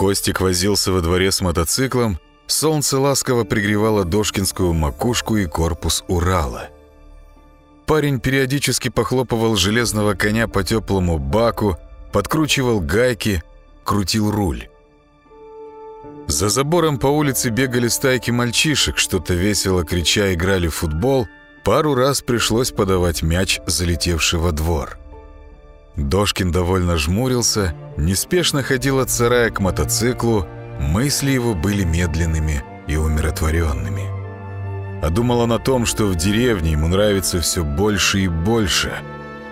Костик возился во дворе с мотоциклом, солнце ласково пригревало Дошкинскую макушку и корпус Урала. Парень периодически похлопывал железного коня по теплому баку, подкручивал гайки, крутил руль. За забором по улице бегали стайки мальчишек, что-то весело крича играли в футбол, пару раз пришлось подавать мяч, залетевший во двор. Дошкин довольно жмурился, неспешно ходил от сарая к мотоциклу, мысли его были медленными и умиротворенными. А думал он о том, что в деревне ему нравится все больше и больше,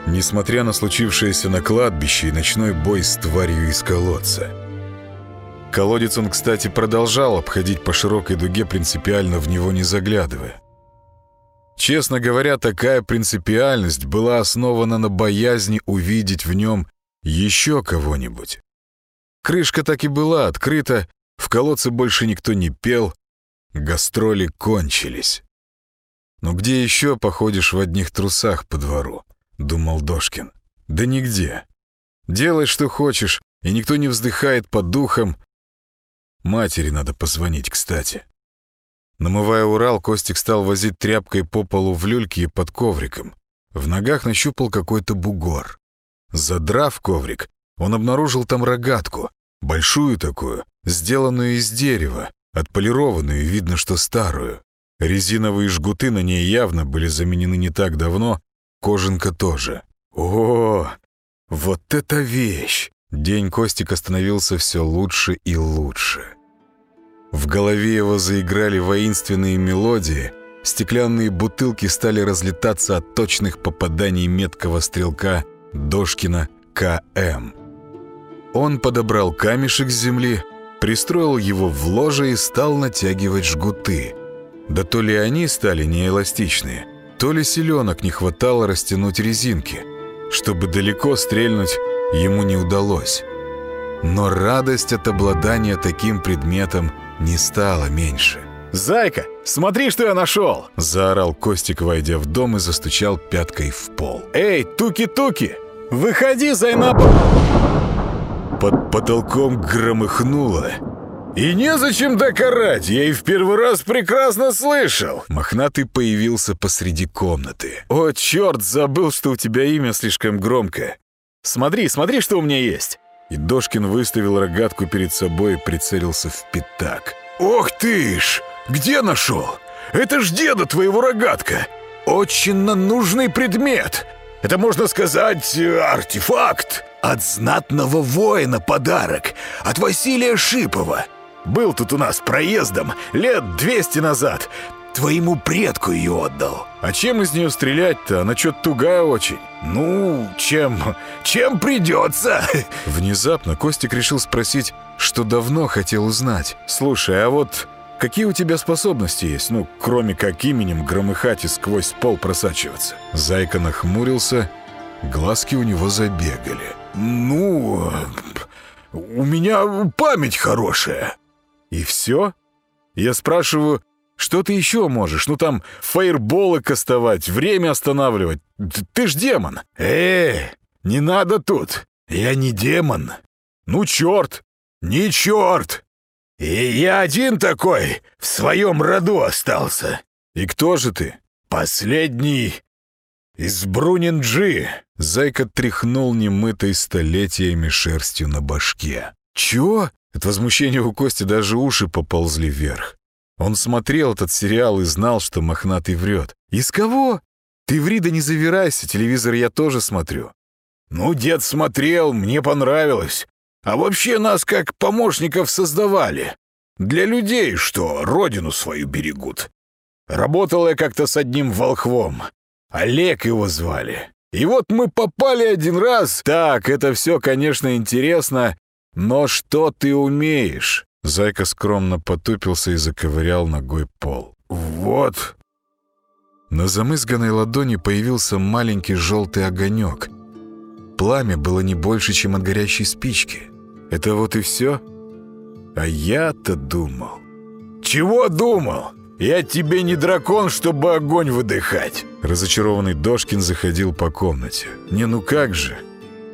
несмотря на случившееся на кладбище и ночной бой с тварью из колодца. Колодец он, кстати, продолжал обходить по широкой дуге, принципиально в него не заглядывая. Честно говоря, такая принципиальность была основана на боязни увидеть в нем еще кого-нибудь. Крышка так и была открыта, в колодце больше никто не пел, гастроли кончились. «Но где еще походишь в одних трусах по двору?» — думал Дошкин. «Да нигде. Делай, что хочешь, и никто не вздыхает под духом. Матери надо позвонить, кстати». Намывая Урал, Костик стал возить тряпкой по полу в люльке и под ковриком. В ногах нащупал какой-то бугор. Задрав коврик, он обнаружил там рогатку, большую такую, сделанную из дерева, отполированную, видно, что старую. Резиновые жгуты на ней явно были заменены не так давно, кожанка тоже. О, вот это вещь! День Костика становился все лучше и лучше. В голове его заиграли воинственные мелодии, стеклянные бутылки стали разлетаться от точных попаданий меткого стрелка Дошкина К.М. Он подобрал камешек с земли, пристроил его в ложе и стал натягивать жгуты. Да то ли они стали неэластичные, то ли селенок не хватало растянуть резинки. Чтобы далеко стрельнуть, ему не удалось. Но радость от обладания таким предметом – не стало меньше. «Зайка, смотри, что я нашел!» Заорал Костик, войдя в дом и застучал пяткой в пол. «Эй, туки-туки! Выходи, Зайнаб!» Под потолком громыхнуло. «И незачем докарать, я и в первый раз прекрасно слышал!» Мохнатый появился посреди комнаты. «О, черт, забыл, что у тебя имя слишком громкое. Смотри, смотри, что у меня есть!» И Дошкин выставил рогатку перед собой и прицелился в пятак. «Ох ты ж! Где нашел? Это ж деда твоего рогатка! Очень нужный предмет! Это, можно сказать, артефакт! От знатного воина подарок! От Василия Шипова! Был тут у нас проездом лет 200 назад, твоему предку ее отдал. А чем из нее стрелять-то? Она что-то тугая очень. Ну, чем... чем придется. Внезапно Костик решил спросить, что давно хотел узнать. Слушай, а вот какие у тебя способности есть? Ну, кроме как именем громыхать и сквозь пол просачиваться. Зайка нахмурился, глазки у него забегали. Ну, у меня память хорошая. И все? Я спрашиваю, что ты еще можешь? Ну там фаерболы кастовать, время останавливать. Ты ж демон. Э, не надо тут. Я не демон. Ну черт. Не черт. И я один такой в своем роду остался. И кто же ты? Последний из Брунинджи. Зайка тряхнул немытой столетиями шерстью на башке. Чего? От возмущения у Кости даже уши поползли вверх. Он смотрел этот сериал и знал, что Мохнатый врет. «Из кого? Ты ври да не завирайся, телевизор я тоже смотрю». «Ну, дед смотрел, мне понравилось. А вообще нас как помощников создавали. Для людей, что родину свою берегут. Работал я как-то с одним волхвом. Олег его звали. И вот мы попали один раз. Так, это все, конечно, интересно, но что ты умеешь? Зайка скромно потупился и заковырял ногой пол. «Вот». На замызганной ладони появился маленький желтый огонек. Пламя было не больше, чем от горящей спички. Это вот и все? А я-то думал... «Чего думал? Я тебе не дракон, чтобы огонь выдыхать!» Разочарованный Дошкин заходил по комнате. «Не, ну как же?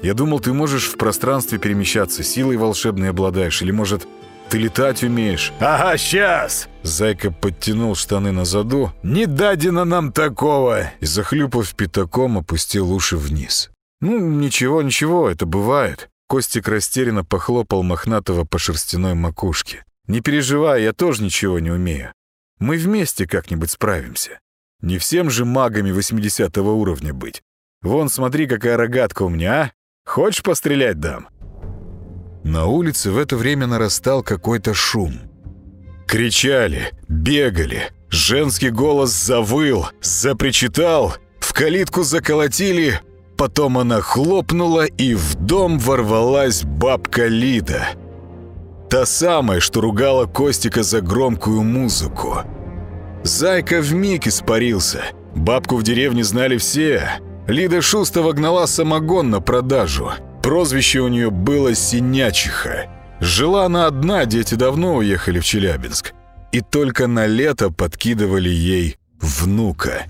Я думал, ты можешь в пространстве перемещаться, силой волшебной обладаешь, или, может, ты летать умеешь?» «Ага, сейчас!» Зайка подтянул штаны на заду «Не дадено нам такого!» и, захлюпав пятаком, опустил уши вниз. «Ну, ничего, ничего, это бывает». Костик растерянно похлопал Мохнатого по шерстяной макушке. «Не переживай, я тоже ничего не умею. Мы вместе как-нибудь справимся. Не всем же магами 80 уровня быть. Вон, смотри, какая рогатка у меня, а? Хочешь пострелять дам?» На улице в это время нарастал какой-то шум. Кричали, бегали, женский голос завыл, запричитал, в калитку заколотили, потом она хлопнула, и в дом ворвалась бабка Лида. Та самая, что ругала Костика за громкую музыку. Зайка вмиг испарился. Бабку в деревне знали все. Лида Шустова гнала самогон на продажу. Прозвище у нее было Синячиха. Жила она одна, дети давно уехали в Челябинск. И только на лето подкидывали ей внука.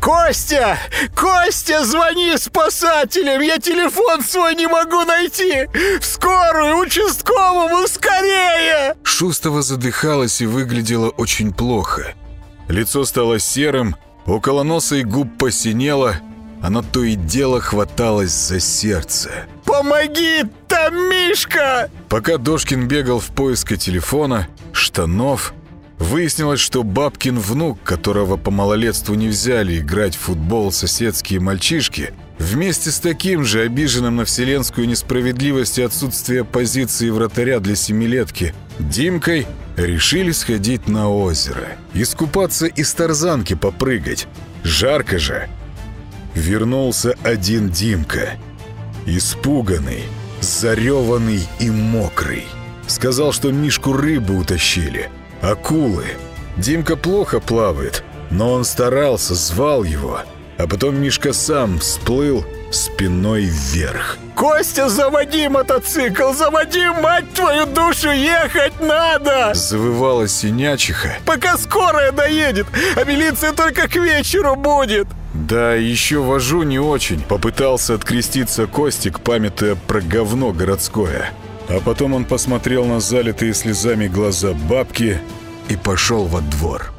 «Костя! Костя, звони спасателям! Я телефон свой не могу найти! В скорую, участковому, скорее!» Шустова задыхалась и выглядела очень плохо. Лицо стало серым, около носа и губ посинело, оно то и дело хваталось за сердце. «Помоги, там Мишка!» Пока Дошкин бегал в поиске телефона, штанов, выяснилось, что бабкин внук, которого по малолетству не взяли играть в футбол соседские мальчишки, вместе с таким же обиженным на вселенскую несправедливость и отсутствие позиции вратаря для семилетки Димкой, решили сходить на озеро. Искупаться из тарзанки попрыгать. Жарко же. Вернулся один Димка. Испуганный, зареванный и мокрый. Сказал, что Мишку рыбы утащили. Акулы. Димка плохо плавает, но он старался, звал его. А потом Мишка сам всплыл спиной вверх. «Костя, заводи мотоцикл! Заводи, мать твою душу! Ехать надо!» Завывала синячиха. «Пока скорая доедет, а милиция только к вечеру будет!» Да, еще вожу не очень. Попытался откреститься Костик, памятуя про говно городское. А потом он посмотрел на залитые слезами глаза бабки и пошел во двор.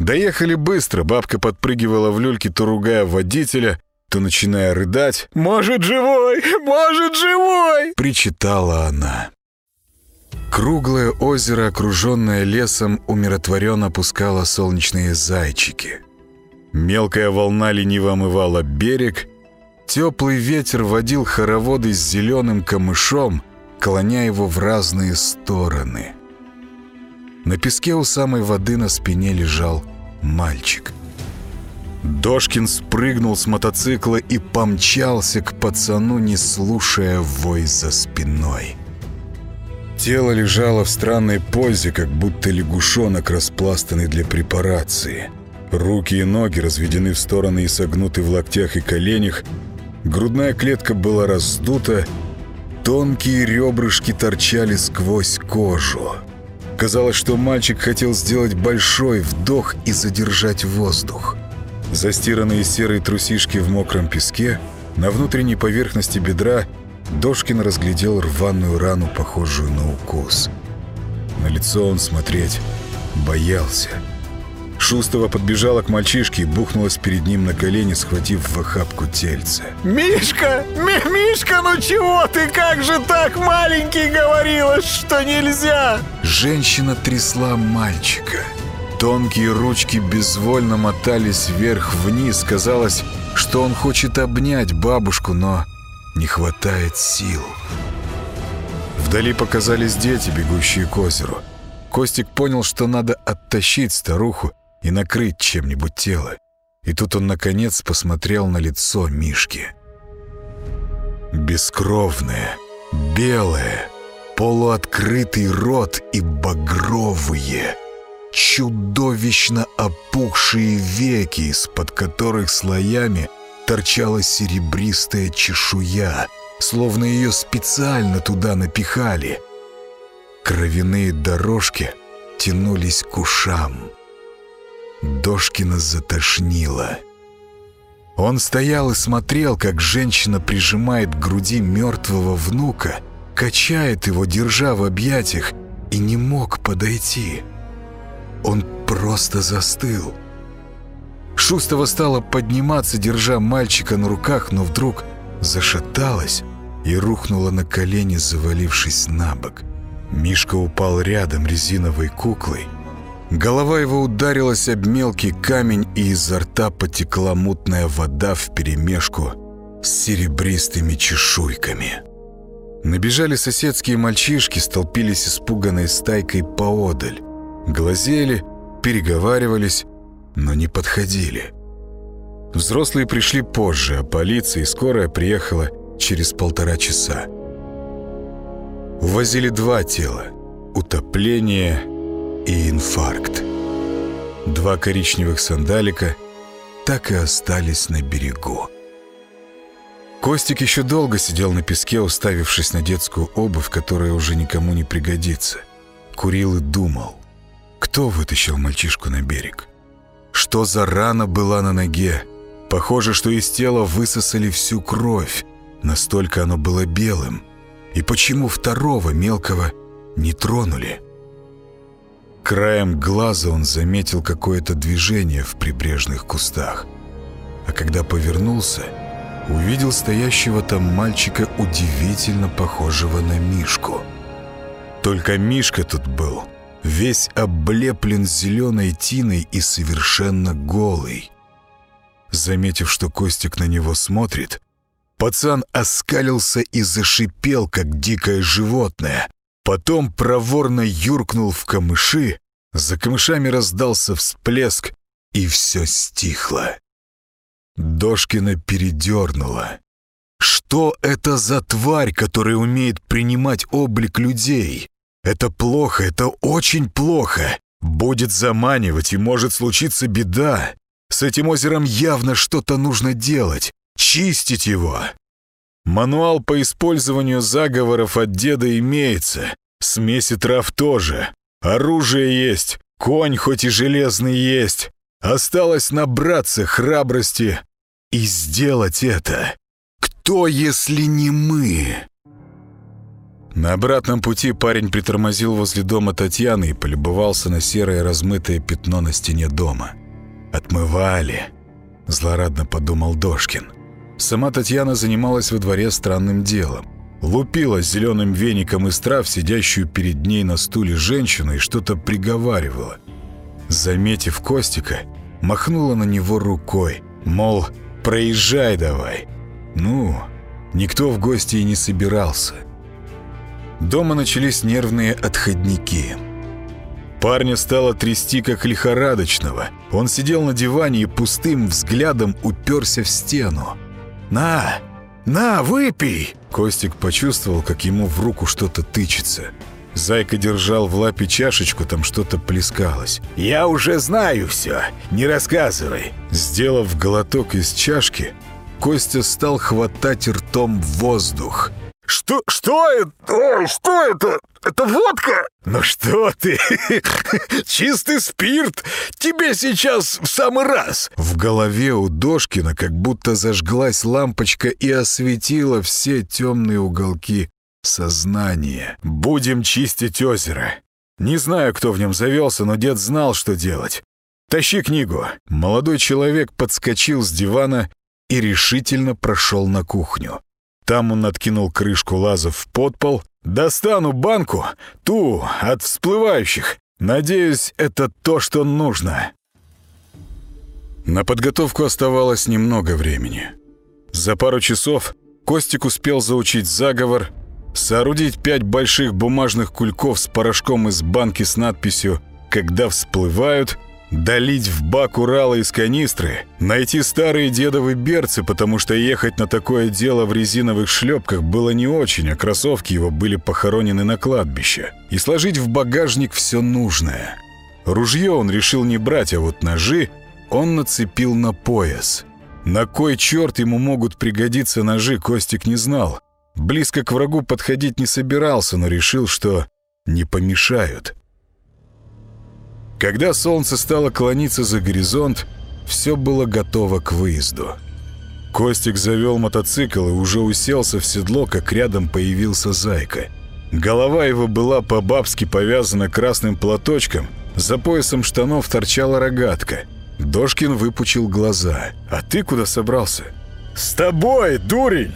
Доехали быстро, бабка подпрыгивала в люльке, то ругая водителя, то начиная рыдать. «Может, живой! Может, живой!» — причитала она. Круглое озеро, окруженное лесом, умиротворенно пускало солнечные зайчики. Мелкая волна лениво омывала берег, теплый ветер водил хороводы с зеленым камышом, клоня его в разные стороны. На песке у самой воды на спине лежал мальчик. Дошкин спрыгнул с мотоцикла и помчался к пацану, не слушая вой за спиной. Тело лежало в странной позе, как будто лягушонок, распластанный для препарации – Руки и ноги разведены в стороны и согнуты в локтях и коленях. Грудная клетка была раздута. Тонкие ребрышки торчали сквозь кожу. Казалось, что мальчик хотел сделать большой вдох и задержать воздух. Застиранные серые трусишки в мокром песке, на внутренней поверхности бедра Дошкин разглядел рваную рану, похожую на укус. На лицо он смотреть боялся. Шустова подбежала к мальчишке и бухнулась перед ним на колени, схватив в охапку тельце. «Мишка! Ми Мишка, ну чего ты? Как же так, маленький, говорила, что нельзя?» Женщина трясла мальчика. Тонкие ручки безвольно мотались вверх-вниз. Казалось, что он хочет обнять бабушку, но не хватает сил. Вдали показались дети, бегущие к озеру. Костик понял, что надо оттащить старуху, и накрыть чем-нибудь тело. И тут он, наконец, посмотрел на лицо Мишки. Бескровное, белое, полуоткрытый рот и багровые, чудовищно опухшие веки, из-под которых слоями торчала серебристая чешуя, словно ее специально туда напихали. Кровяные дорожки тянулись к ушам. Дошкина затошнило. Он стоял и смотрел, как женщина прижимает к груди мертвого внука, качает его, держа в объятиях, и не мог подойти. Он просто застыл. Шустова стала подниматься, держа мальчика на руках, но вдруг зашаталась и рухнула на колени, завалившись на бок. Мишка упал рядом резиновой куклой. Голова его ударилась об мелкий камень, и изо рта потекла мутная вода вперемешку с серебристыми чешуйками. Набежали соседские мальчишки, столпились испуганной стайкой поодаль. Глазели, переговаривались, но не подходили. Взрослые пришли позже, а полиция и скорая приехала через полтора часа. Увозили два тела – утопление и инфаркт. Два коричневых сандалика так и остались на берегу. Костик еще долго сидел на песке, уставившись на детскую обувь, которая уже никому не пригодится. Курил и думал, кто вытащил мальчишку на берег? Что за рана была на ноге? Похоже, что из тела высосали всю кровь, настолько оно было белым – и почему второго мелкого не тронули? Краем глаза он заметил какое-то движение в прибрежных кустах. А когда повернулся, увидел стоящего там мальчика, удивительно похожего на Мишку. Только Мишка тут был, весь облеплен зеленой тиной и совершенно голый. Заметив, что Костик на него смотрит, Пацан оскалился и зашипел, как дикое животное. Потом проворно юркнул в камыши, за камышами раздался всплеск, и все стихло. Дошкина передернула. Что это за тварь, которая умеет принимать облик людей? Это плохо, это очень плохо. Будет заманивать, и может случиться беда. С этим озером явно что-то нужно делать чистить его. Мануал по использованию заговоров от деда имеется, смеси трав тоже. Оружие есть, конь хоть и железный есть. Осталось набраться храбрости и сделать это. Кто, если не мы? На обратном пути парень притормозил возле дома Татьяны и полюбовался на серое размытое пятно на стене дома. «Отмывали», — злорадно подумал Дошкин. Сама Татьяна занималась во дворе странным делом. Лупила зеленым веником из трав сидящую перед ней на стуле женщину и что-то приговаривала. Заметив Костика, махнула на него рукой, мол, проезжай давай. Ну, никто в гости и не собирался. Дома начались нервные отходники. Парня стало трясти как лихорадочного. Он сидел на диване и пустым взглядом уперся в стену. «На! На, выпей!» Костик почувствовал, как ему в руку что-то тычется. Зайка держал в лапе чашечку, там что-то плескалось. «Я уже знаю все, не рассказывай!» Сделав глоток из чашки, Костя стал хватать ртом воздух – что, что это? Ой, что это? Это водка? Ну что ты? Чистый спирт. Тебе сейчас в самый раз. В голове у Дошкина как будто зажглась лампочка и осветила все темные уголки сознания. Будем чистить озеро. Не знаю, кто в нем завелся, но дед знал, что делать. Тащи книгу. Молодой человек подскочил с дивана и решительно прошел на кухню. Там он откинул крышку лазов в подпол. «Достану банку, ту, от всплывающих. Надеюсь, это то, что нужно». На подготовку оставалось немного времени. За пару часов Костик успел заучить заговор, соорудить пять больших бумажных кульков с порошком из банки с надписью «Когда всплывают», Долить в бак Урала из канистры, найти старые дедовы берцы, потому что ехать на такое дело в резиновых шлепках было не очень, а кроссовки его были похоронены на кладбище, и сложить в багажник все нужное. Ружье он решил не брать, а вот ножи он нацепил на пояс. На кой черт ему могут пригодиться ножи, Костик не знал. Близко к врагу подходить не собирался, но решил, что не помешают. Когда солнце стало клониться за горизонт, все было готово к выезду. Костик завел мотоцикл и уже уселся в седло, как рядом появился Зайка. Голова его была по-бабски повязана красным платочком, за поясом штанов торчала рогатка. Дошкин выпучил глаза. «А ты куда собрался?» «С тобой, дурень!»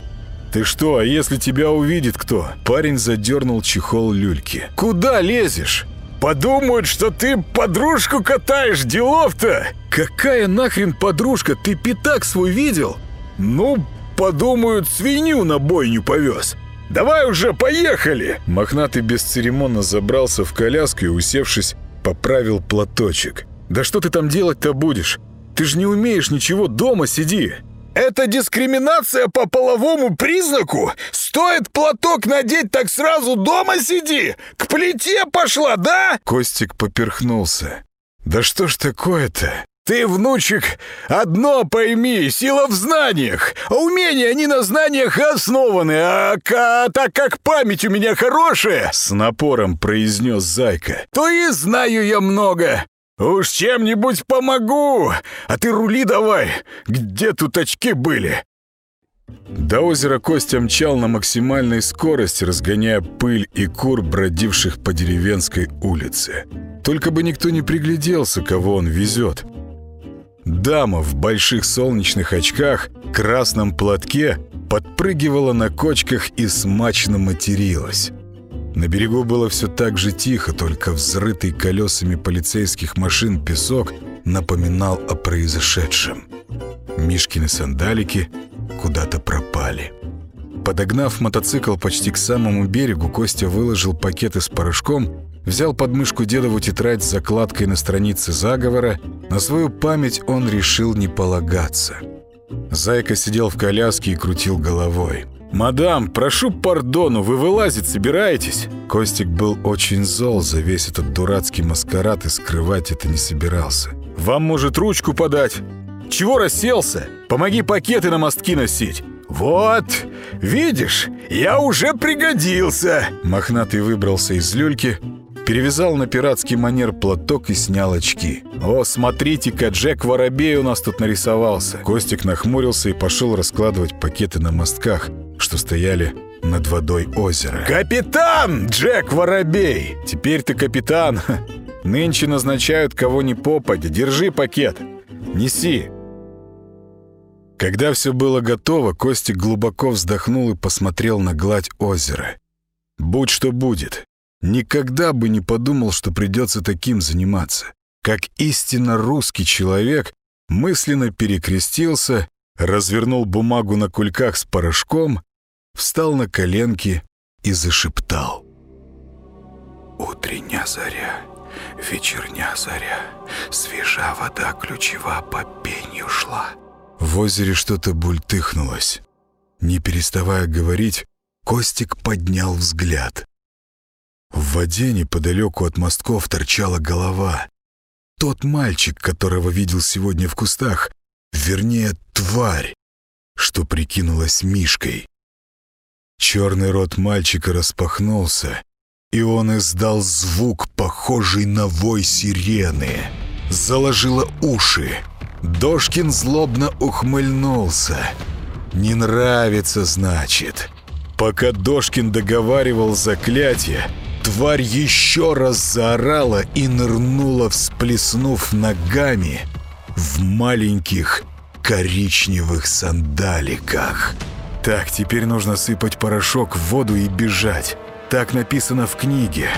«Ты что, а если тебя увидит кто?» Парень задернул чехол люльки. «Куда лезешь?» «Подумают, что ты подружку катаешь, делов-то!» «Какая нахрен подружка? Ты пятак свой видел?» «Ну, подумают, свинью на бойню повез. Давай уже, поехали!» Мохнатый бесцеремонно забрался в коляску и, усевшись, поправил платочек. «Да что ты там делать-то будешь? Ты же не умеешь ничего, дома сиди!» «Это дискриминация по половому признаку? Стоит платок надеть, так сразу дома сиди! К плите пошла, да?» Костик поперхнулся. «Да что ж такое-то? Ты, внучек, одно пойми, сила в знаниях. А умения, они на знаниях основаны, а, а так как память у меня хорошая, с напором произнес Зайка, то и знаю я много. Уж чем-нибудь помогу, а ты рули давай. Где тут очки были? До озера Костя мчал на максимальной скорости, разгоняя пыль и кур, бродивших по деревенской улице. Только бы никто не пригляделся, кого он везет. Дама в больших солнечных очках, красном платке, подпрыгивала на кочках и смачно материлась. На берегу было все так же тихо, только взрытый колесами полицейских машин песок напоминал о произошедшем. Мишкины сандалики куда-то пропали. Подогнав мотоцикл почти к самому берегу, Костя выложил пакеты с порошком взял под мышку дедову тетрадь с закладкой на странице заговора. На свою память он решил не полагаться. Зайка сидел в коляске и крутил головой. «Мадам, прошу пардону, вы вылазить собираетесь?» Костик был очень зол за весь этот дурацкий маскарад и скрывать это не собирался. «Вам, может, ручку подать? Чего расселся? Помоги пакеты на мостки носить!» «Вот, видишь, я уже пригодился!» Мохнатый выбрался из люльки, перевязал на пиратский манер платок и снял очки. «О, смотрите-ка, Джек Воробей у нас тут нарисовался!» Костик нахмурился и пошел раскладывать пакеты на мостках, что стояли над водой озера. «Капитан Джек Воробей! Теперь ты капитан! Нынче назначают кого ни попадя. Держи пакет! Неси!» Когда все было готово, Костик глубоко вздохнул и посмотрел на гладь озера. «Будь что будет. Никогда бы не подумал, что придется таким заниматься. Как истинно русский человек, мысленно перекрестился, развернул бумагу на кульках с порошком, встал на коленки и зашептал. «Утренняя заря, вечерня заря, свежа вода ключева по пенью шла». В озере что-то бультыхнулось. Не переставая говорить, Костик поднял взгляд. В воде неподалеку от мостков торчала голова. Тот мальчик, которого видел сегодня в кустах, вернее, тварь, что прикинулась Мишкой. Черный рот мальчика распахнулся, и он издал звук, похожий на вой сирены. Заложило уши. Дошкин злобно ухмыльнулся. «Не нравится, значит». Пока Дошкин договаривал заклятие, Тварь еще раз заорала и нырнула, всплеснув ногами в маленьких коричневых сандаликах. Так, теперь нужно сыпать порошок в воду и бежать. Так написано в книге.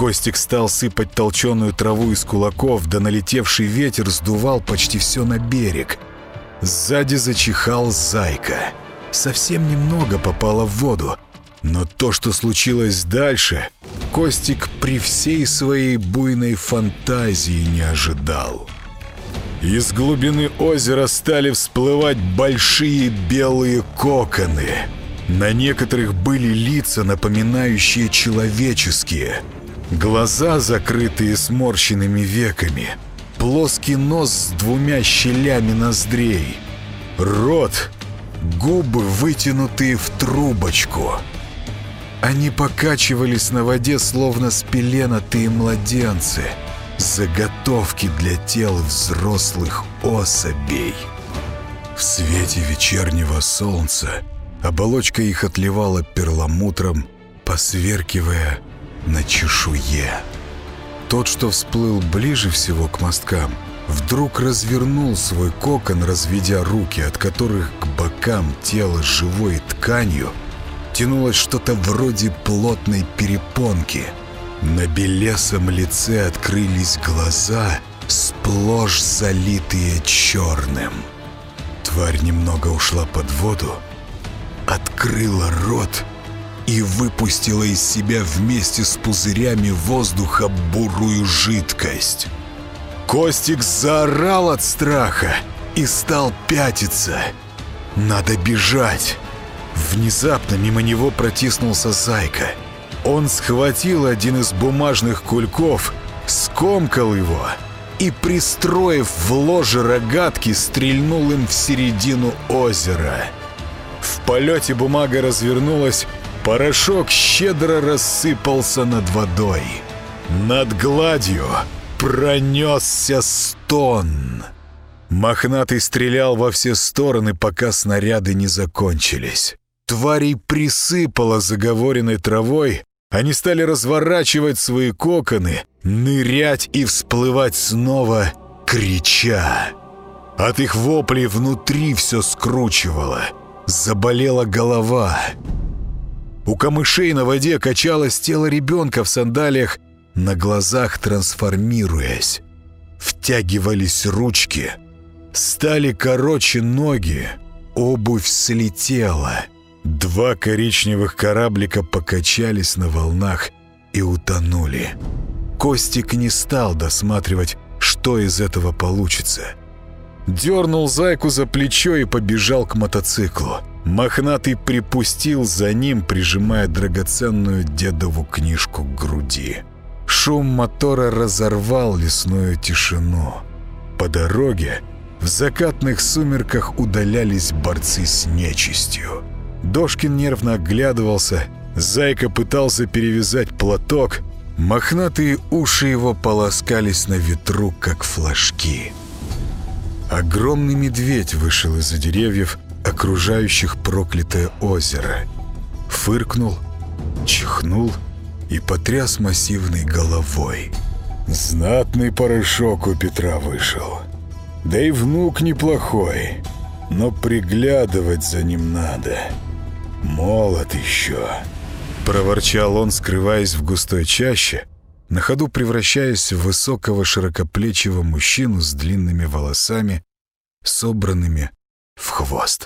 Костик стал сыпать толченую траву из кулаков, да налетевший ветер сдувал почти все на берег. Сзади зачихал зайка. Совсем немного попало в воду, но то, что случилось дальше, Костик при всей своей буйной фантазии не ожидал. Из глубины озера стали всплывать большие белые коконы. На некоторых были лица, напоминающие человеческие. Глаза, закрытые сморщенными веками. Плоский нос с двумя щелями ноздрей. Рот, губы, вытянутые в трубочку — они покачивались на воде, словно спеленатые младенцы. Заготовки для тел взрослых особей. В свете вечернего солнца оболочка их отливала перламутром, посверкивая на чешуе. Тот, что всплыл ближе всего к мосткам, вдруг развернул свой кокон, разведя руки, от которых к бокам тела живой тканью тянулось что-то вроде плотной перепонки. На белесом лице открылись глаза, сплошь залитые черным. Тварь немного ушла под воду, открыла рот и выпустила из себя вместе с пузырями воздуха бурую жидкость. Костик заорал от страха и стал пятиться. «Надо бежать!» Внезапно мимо него протиснулся Зайка. Он схватил один из бумажных кульков, скомкал его и, пристроив в ложе рогатки, стрельнул им в середину озера. В полете бумага развернулась, порошок щедро рассыпался над водой. Над гладью пронесся стон. Мохнатый стрелял во все стороны, пока снаряды не закончились. Тварей присыпало заговоренной травой, они стали разворачивать свои коконы, нырять и всплывать снова, крича. От их воплей внутри все скручивало. Заболела голова. У камышей на воде качалось тело ребенка в сандалиях, на глазах трансформируясь. Втягивались ручки. Стали короче ноги. Обувь слетела. Два коричневых кораблика покачались на волнах и утонули. Костик не стал досматривать, что из этого получится. Дернул зайку за плечо и побежал к мотоциклу. Мохнатый припустил за ним, прижимая драгоценную дедову книжку к груди. Шум мотора разорвал лесную тишину. По дороге в закатных сумерках удалялись борцы с нечистью. Дошкин нервно оглядывался, Зайка пытался перевязать платок, мохнатые уши его полоскались на ветру, как флажки. Огромный медведь вышел из-за деревьев, окружающих проклятое озеро. Фыркнул, чихнул и потряс массивной головой. Знатный порошок у Петра вышел. Да и внук неплохой, но приглядывать за ним надо. «Молод еще!» Проворчал он, скрываясь в густой чаще, на ходу превращаясь в высокого широкоплечего мужчину с длинными волосами, собранными в хвост.